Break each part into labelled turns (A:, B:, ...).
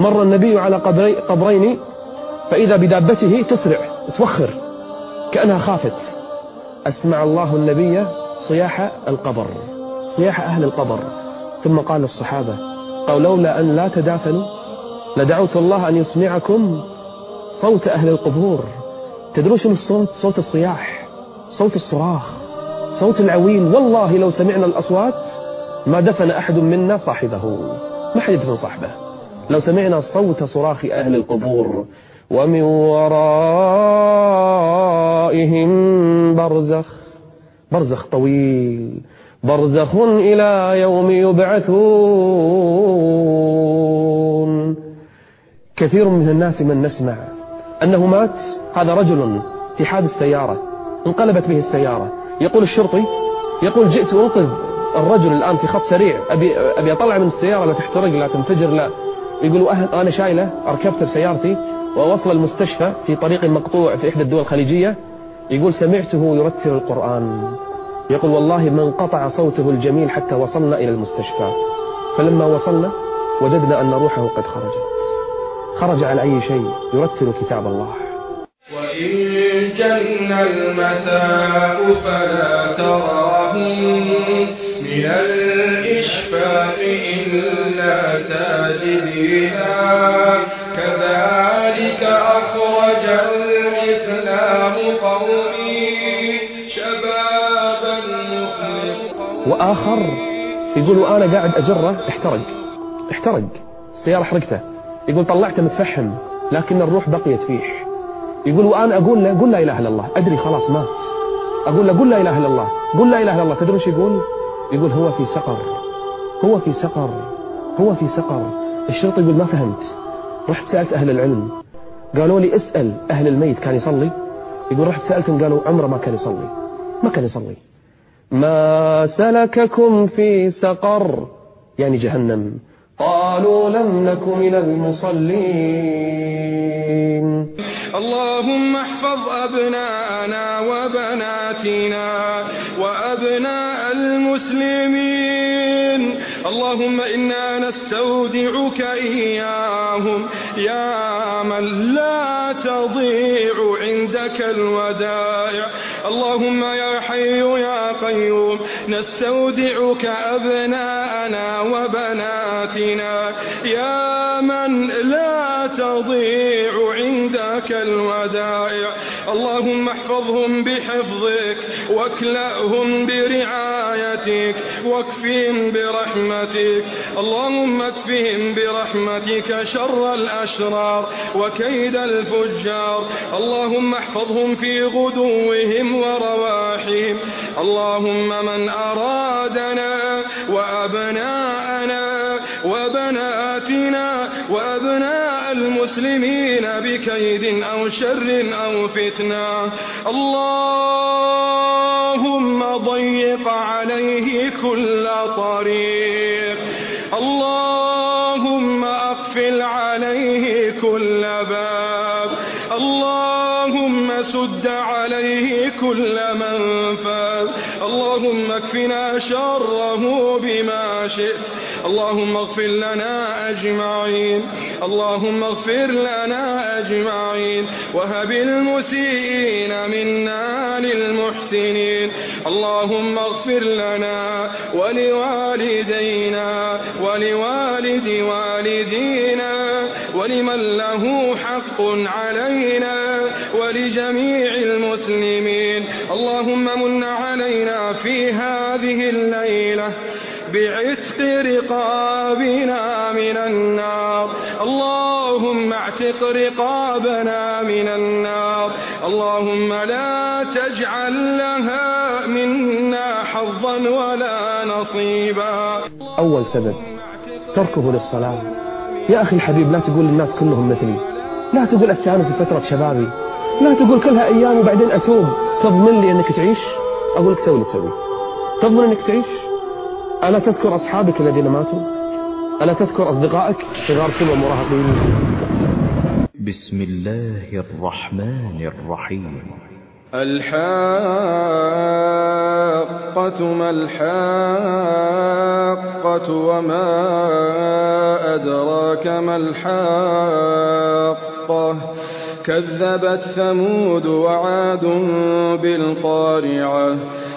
A: مر النبي على قبرين فإذا بدابته تسرع توخر كأنها خافت. أسمع الله النبي صياح القبر صياح أهل القبر. ثم قال للصحابة قال لولا أن لا تدافنوا لدعوت الله أن يسمعكم صوت أهل القبور. تدرون شنو الصوت؟ صوت الصياح صوت الصراخ صوت العويل. والله لو سمعنا الأصوات ما دفن أحد منا صاحبه. ما حد يدفن صاحبه. لو سمعنا صوت صراخ أهل القبور ومن ورائهم برزخ برزخ طويل برزخ إلى يوم يبعثون. كثير من الناس من نسمع أنه مات هذا رجل في حادث سيارة انقلبت به السيارة. يقول الشرطي يقول جئت أنقذ الرجل الآن في خط سريع أبي, أبي أطلع من السيارة لا تحترق لا تنفجر لا. يقول أنا شايله ركبت بسيارتي ووصل المستشفى في طريق مقطوع في إحدى الدول الخليجية. يقول سمعته يرتل القرآن. يقول والله ما انقطع صوته الجميل حتى وصلنا إلى المستشفى. فلما وصلنا وجدنا أن روحه قد خرجت. خرج على أي شيء يرتل كتاب الله.
B: وإن جن المساء فلا تراهم من إلا ساجدينا. كذلك أخرج الإسلام قومي شبابا
A: وآخر يقول وأنا قاعد أجره احترق. احترق. السيارة حرقته. يقول طلعته متفحم لكن الروح بقيت فيه يقول وأنا أقول له قل لا إله إلا الله. أدري خلاص مات. أقول له قل لا إله إلا الله. قل لا إله إلا الله. تدري إيش يقول؟ يقول هو في سقر. هو في سقر هو في سقر. الشرطي يقول ما فهمت. رحت سألت أهل العلم. قالوا لي اسأل أهل الميت كان يصلي؟ يقول رحت سألتهم قالوا عمره ما كان يصلي. ما كان يصلي. ما سلككم في سقر. يعني جهنم. قالوا لم نك من المصلين.
B: اللهم احفظ أبناءنا اللهم إنا نستودعك إياهم. يا من لا تضيع عندك الودائع. اللهم يا حي يا قيوم نستودعك أبناءنا وبناتنا. يا عندك الودائع. اللهم احفظهم بحفظك واكلأهم برعايتك واكفهم برحمتك. اللهم اكفهم برحمتك شر الأشرار وكيد الفجار. اللهم احفظهم في غدوهم ورواحهم. اللهم من أرادنا وأبناءنا المسلمين بكيد أو شر أو فتنة. اللهم ضيق عليه كل طريق. اللهم أقفل عليه كل باب. اللهم سد عليه كل منفذ. اللهم اكفنا شره بما شئت. اللهم اغفر لنا أجمعين. اللهم اغفر لنا أجمعين. وهب المسيئين منا للمحسنين. اللهم اغفر لنا ولوالدينا ولوالد والدينا ولمن له حق علينا ولجميع المسلمين. اللهم من علينا في هذه الليلة بعتق رقابنا من النار. اللهم اعتق رقابنا من النار. اللهم لا تجعل لها منا حظا ولا نصيبا.
A: أول سبب تركه للصلاة. يا أخي الحبيب لا تقول للناس كلهم مثلي. لا تقول أتسانس في فترة شبابي. لا تقول كلها أيام وبعدين أتوب. تضمن لي أنك تعيش؟ أقول لك سوي اللي تسوي. تضمن أنك تعيش؟ ألا تذكر أصحابك الذين ماتوا؟ ألا تذكر أصدقائك صغار سن ومراهقين؟
C: بسم الله الرحمن الرحيم.
B: الحاقة ما الحاقة وما أدراك ما الحاقة؟ كذبت ثمود وعاد بالقارعة.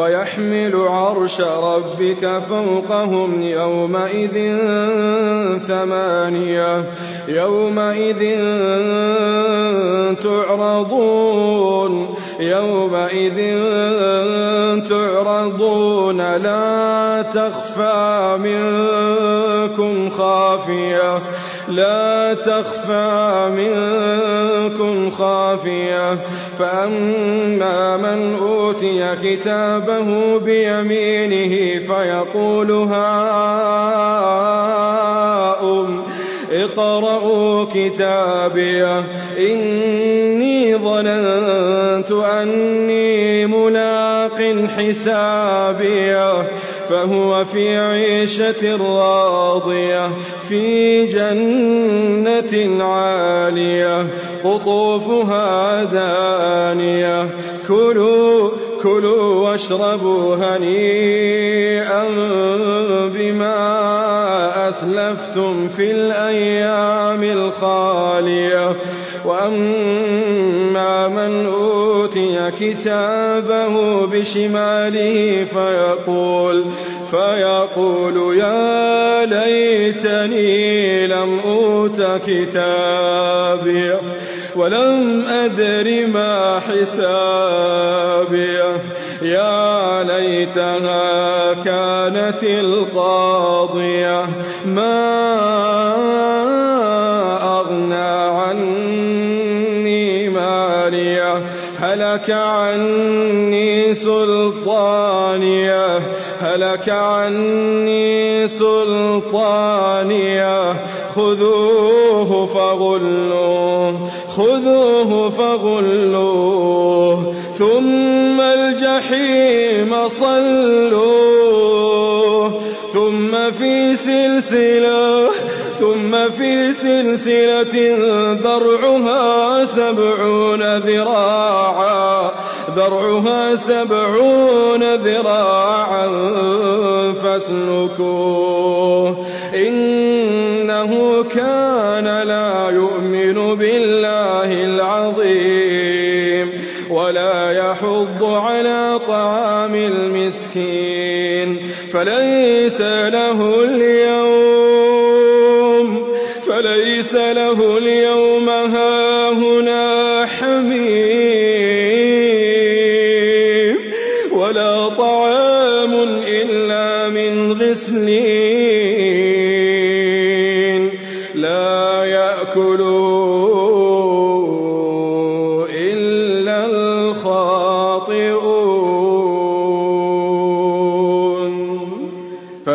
B: ويحمل عرش ربك فوقهم يومئذ ثمانية يومئذ تعرضون يومئذ تعرضون لا تخفى منكم خافية لا تخفى منكم خافية. فأما من أوتي كتابه بيمينه فيقول هاؤم اقرءوا كتابيه إني ظننت أني ملاق حسابيه فهو في عيشة راضية في جنة عالية. قطوفها دانية. كلوا كلوا واشربوا هنيئا بما أسلفتم في الأيام الخالية. وأما من أوتي كتابه بشماله فيقول فيقول يا ليتني لم أوت كتابي. ولم أدر ما حسابي يا ليتها كانت القاضية. ما أغنى عني مالية. هلك عني سلطانية. هلك عني سلطانية. خذوه فغلوه. خذوه فغلوه ثم الجحيم صلوه ثم في سلسلة ثم في سلسلة ذرعها سبعون ذراعا ذرعها سبعون ذراعا فاسلكوه إنه كان ولا يحض على طعام المسكين فليس له اليوم فليس له اليوم هاهنا حميم.